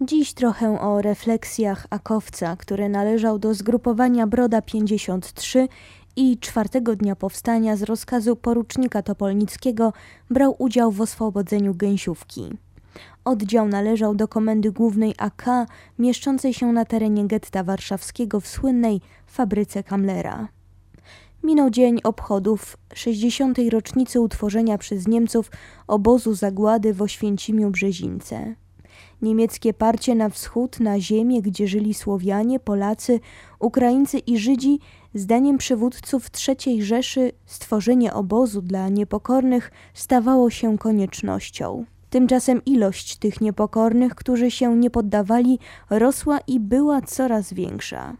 Dziś trochę o refleksjach Akowca, który należał do zgrupowania Broda 53 i czwartego dnia powstania z rozkazu porucznika Topolnickiego brał udział w oswobodzeniu Gęsiówki. Oddział należał do Komendy Głównej AK, mieszczącej się na terenie getta warszawskiego w słynnej fabryce Kamlera. Minął dzień obchodów 60. rocznicy utworzenia przez Niemców obozu zagłady w Oświęcimiu Brzezińce. Niemieckie parcie na wschód, na ziemię, gdzie żyli Słowianie, Polacy, Ukraińcy i Żydzi, zdaniem przywódców III Rzeszy stworzenie obozu dla niepokornych stawało się koniecznością. Tymczasem ilość tych niepokornych, którzy się nie poddawali, rosła i była coraz większa.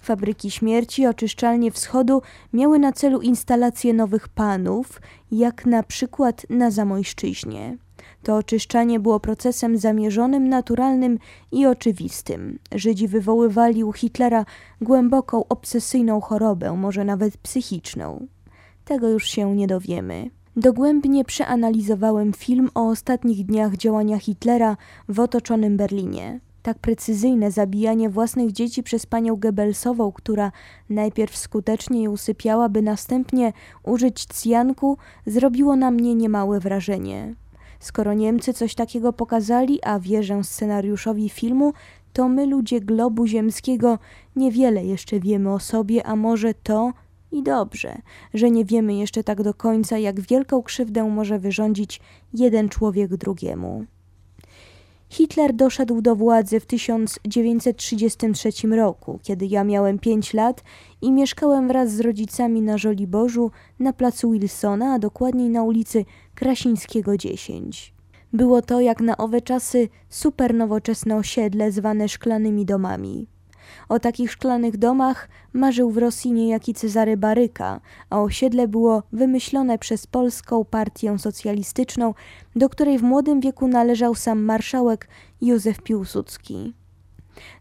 Fabryki śmierci, oczyszczalnie wschodu miały na celu instalację nowych panów, jak na przykład na Zamojszczyźnie. To oczyszczanie było procesem zamierzonym, naturalnym i oczywistym. Żydzi wywoływali u Hitlera głęboką, obsesyjną chorobę, może nawet psychiczną. Tego już się nie dowiemy. Dogłębnie przeanalizowałem film o ostatnich dniach działania Hitlera w otoczonym Berlinie. Tak precyzyjne zabijanie własnych dzieci przez panią Goebbelsową, która najpierw skutecznie je usypiała, by następnie użyć cjanku, zrobiło na mnie niemałe wrażenie. Skoro Niemcy coś takiego pokazali, a wierzę scenariuszowi filmu, to my, ludzie globu ziemskiego, niewiele jeszcze wiemy o sobie, a może to i dobrze, że nie wiemy jeszcze tak do końca, jak wielką krzywdę może wyrządzić jeden człowiek drugiemu. Hitler doszedł do władzy w 1933 roku, kiedy ja miałem 5 lat i mieszkałem wraz z rodzicami na Żoliborzu na placu Wilsona, a dokładniej na ulicy Krasińskiego 10. Było to jak na owe czasy super nowoczesne osiedle zwane szklanymi domami. O takich szklanych domach marzył w Rosji niejaki Cezary Baryka, a osiedle było wymyślone przez polską partię socjalistyczną, do której w młodym wieku należał sam marszałek Józef Piłsudski.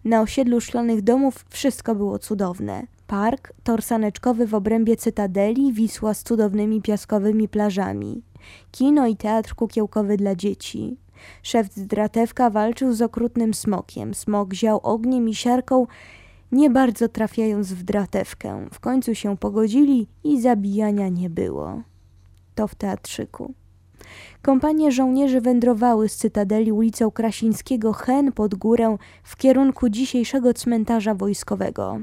Na osiedlu szklanych domów wszystko było cudowne. Park, tor saneczkowy w obrębie cytadeli, Wisła z cudownymi piaskowymi plażami. Kino i teatr kukiełkowy dla dzieci. Szef Dratewka walczył z okrutnym smokiem. Smok ział ogniem i siarką, nie bardzo trafiając w dratewkę. W końcu się pogodzili i zabijania nie było. To w teatrzyku. Kompanie żołnierzy wędrowały z cytadeli ulicą Krasińskiego Hen pod górę w kierunku dzisiejszego cmentarza wojskowego.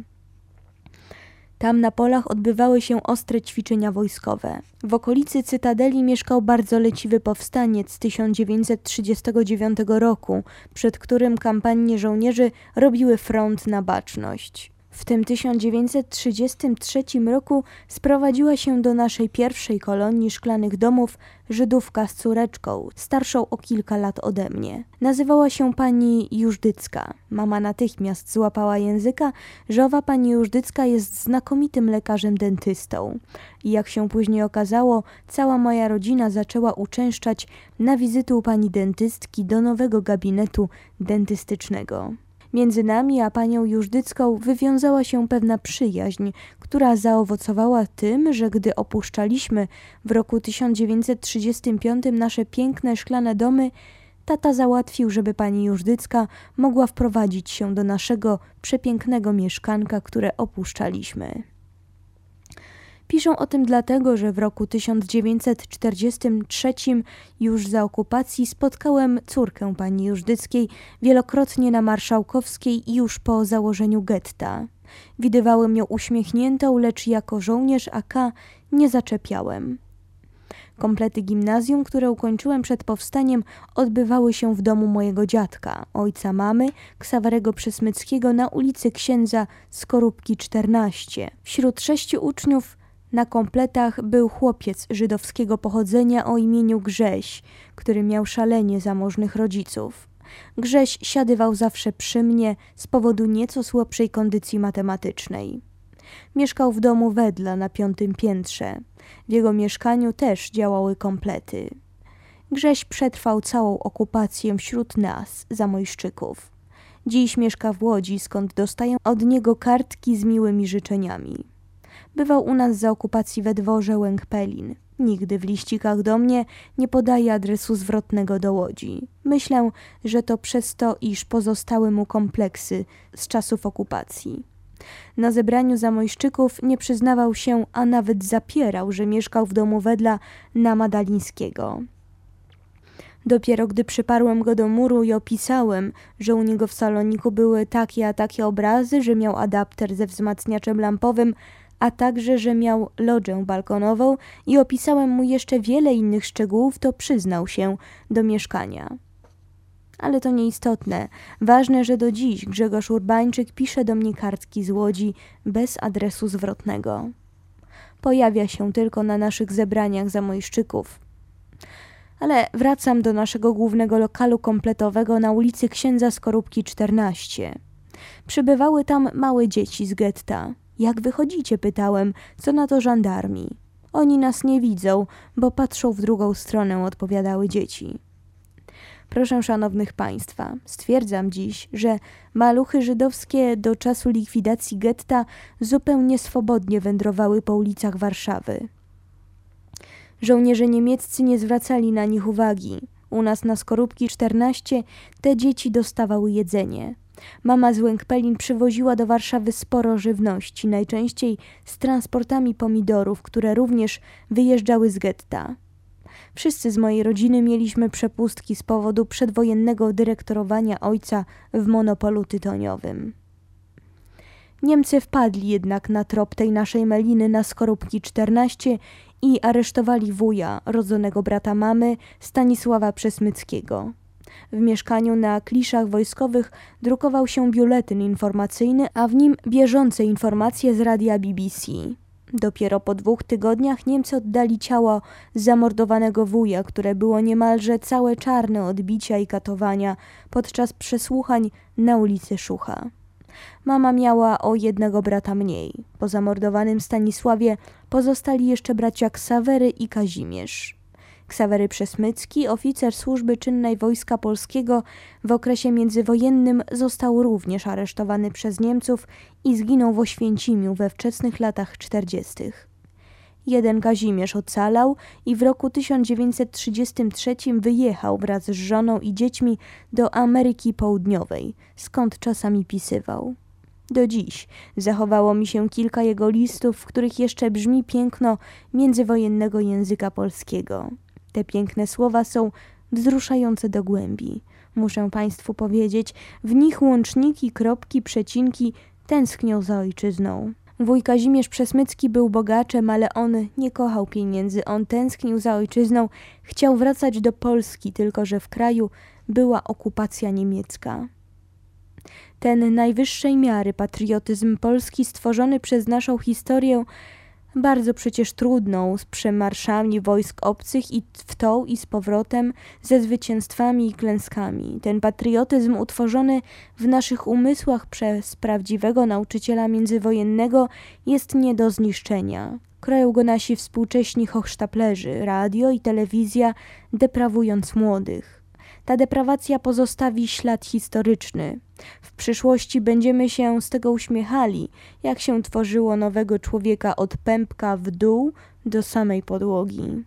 Tam na polach odbywały się ostre ćwiczenia wojskowe. W okolicy Cytadeli mieszkał bardzo leciwy powstaniec z 1939 roku, przed którym kampanie żołnierzy robiły front na baczność. W tym 1933 roku sprowadziła się do naszej pierwszej kolonii szklanych domów Żydówka z córeczką, starszą o kilka lat ode mnie. Nazywała się pani Jużdycka. Mama natychmiast złapała języka, że owa pani Jużdycka jest znakomitym lekarzem dentystą. I jak się później okazało, cała moja rodzina zaczęła uczęszczać na wizyty u pani dentystki do nowego gabinetu dentystycznego. Między nami a panią Jużdycką wywiązała się pewna przyjaźń, która zaowocowała tym, że gdy opuszczaliśmy w roku 1935 nasze piękne szklane domy, tata załatwił, żeby pani Jużdycka mogła wprowadzić się do naszego przepięknego mieszkanka, które opuszczaliśmy. Piszą o tym dlatego, że w roku 1943 już za okupacji spotkałem córkę pani Jużdyckiej wielokrotnie na Marszałkowskiej i już po założeniu getta. Widywałem ją uśmiechniętą, lecz jako żołnierz AK nie zaczepiałem. Komplety gimnazjum, które ukończyłem przed powstaniem, odbywały się w domu mojego dziadka, ojca mamy, Ksawerego Przesmyckiego na ulicy Księdza Skorupki 14. Wśród sześciu uczniów na kompletach był chłopiec żydowskiego pochodzenia o imieniu Grześ, który miał szalenie zamożnych rodziców. Grześ siadywał zawsze przy mnie z powodu nieco słabszej kondycji matematycznej. Mieszkał w domu wedla na piątym piętrze. W jego mieszkaniu też działały komplety. Grześ przetrwał całą okupację wśród nas, zamojszczyków. Dziś mieszka w Łodzi, skąd dostaję od niego kartki z miłymi życzeniami. Bywał u nas za okupacji we dworze Łęk-Pelin. Nigdy w liścikach do mnie nie podaje adresu zwrotnego do Łodzi. Myślę, że to przez to, iż pozostały mu kompleksy z czasów okupacji. Na zebraniu Zamojszczyków nie przyznawał się, a nawet zapierał, że mieszkał w domu wedla na Madalińskiego. Dopiero gdy przyparłem go do muru i opisałem, że u niego w saloniku były takie a takie obrazy, że miał adapter ze wzmacniaczem lampowym, a także, że miał lożę balkonową i opisałem mu jeszcze wiele innych szczegółów, to przyznał się do mieszkania. Ale to nieistotne. Ważne, że do dziś Grzegorz Urbańczyk pisze do mnie kartki z Łodzi bez adresu zwrotnego. Pojawia się tylko na naszych zebraniach zamojszczyków. Ale wracam do naszego głównego lokalu kompletowego na ulicy Księdza Skorupki 14. Przybywały tam małe dzieci z getta. Jak wychodzicie? pytałem. Co na to żandarmi? Oni nas nie widzą, bo patrzą w drugą stronę, odpowiadały dzieci. Proszę szanownych państwa, stwierdzam dziś, że maluchy żydowskie do czasu likwidacji getta zupełnie swobodnie wędrowały po ulicach Warszawy. Żołnierze niemieccy nie zwracali na nich uwagi. U nas na Skorupki 14 te dzieci dostawały jedzenie. Mama z Łękpelin przywoziła do Warszawy sporo żywności, najczęściej z transportami pomidorów, które również wyjeżdżały z getta. Wszyscy z mojej rodziny mieliśmy przepustki z powodu przedwojennego dyrektorowania ojca w monopolu tytoniowym. Niemcy wpadli jednak na trop tej naszej meliny na Skorupki 14 i aresztowali wuja, rodzonego brata mamy, Stanisława Przesmyckiego. W mieszkaniu na kliszach wojskowych drukował się biuletyn informacyjny, a w nim bieżące informacje z radia BBC. Dopiero po dwóch tygodniach Niemcy oddali ciało zamordowanego wuja, które było niemalże całe czarne odbicia i katowania podczas przesłuchań na ulicy Szucha. Mama miała o jednego brata mniej. Po zamordowanym Stanisławie pozostali jeszcze bracia Ksawery i Kazimierz. Ksawery Przesmycki, oficer służby czynnej Wojska Polskiego w okresie międzywojennym został również aresztowany przez Niemców i zginął w Oświęcimiu we wczesnych latach czterdziestych. Jeden Kazimierz ocalał i w roku 1933 wyjechał wraz z żoną i dziećmi do Ameryki Południowej, skąd czasami pisywał. Do dziś zachowało mi się kilka jego listów, w których jeszcze brzmi piękno międzywojennego języka polskiego. Te piękne słowa są wzruszające do głębi. Muszę Państwu powiedzieć, w nich łączniki, kropki, przecinki tęsknią za ojczyzną. Wuj Kazimierz Przesmycki był bogaczem, ale on nie kochał pieniędzy. On tęsknił za ojczyzną, chciał wracać do Polski, tylko że w kraju była okupacja niemiecka. Ten najwyższej miary patriotyzm polski stworzony przez naszą historię bardzo przecież trudną, z przemarszami wojsk obcych i w tą i z powrotem, ze zwycięstwami i klęskami. Ten patriotyzm utworzony w naszych umysłach przez prawdziwego nauczyciela międzywojennego jest nie do zniszczenia. Kroją go nasi współcześni hochsztaplerzy, radio i telewizja, deprawując młodych. Ta deprawacja pozostawi ślad historyczny. W przyszłości będziemy się z tego uśmiechali, jak się tworzyło nowego człowieka od pępka w dół do samej podłogi.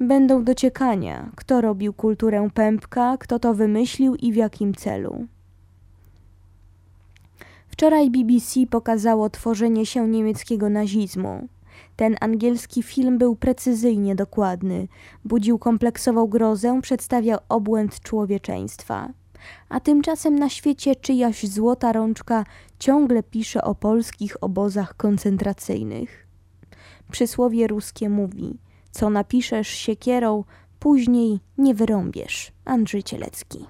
Będą dociekania, kto robił kulturę pępka, kto to wymyślił i w jakim celu. Wczoraj BBC pokazało tworzenie się niemieckiego nazizmu. Ten angielski film był precyzyjnie dokładny, budził kompleksową grozę, przedstawiał obłęd człowieczeństwa. A tymczasem na świecie czyjaś złota rączka ciągle pisze o polskich obozach koncentracyjnych. Przysłowie ruskie mówi: Co napiszesz siekierą, później nie wyrąbiesz. Andrzej Cielecki.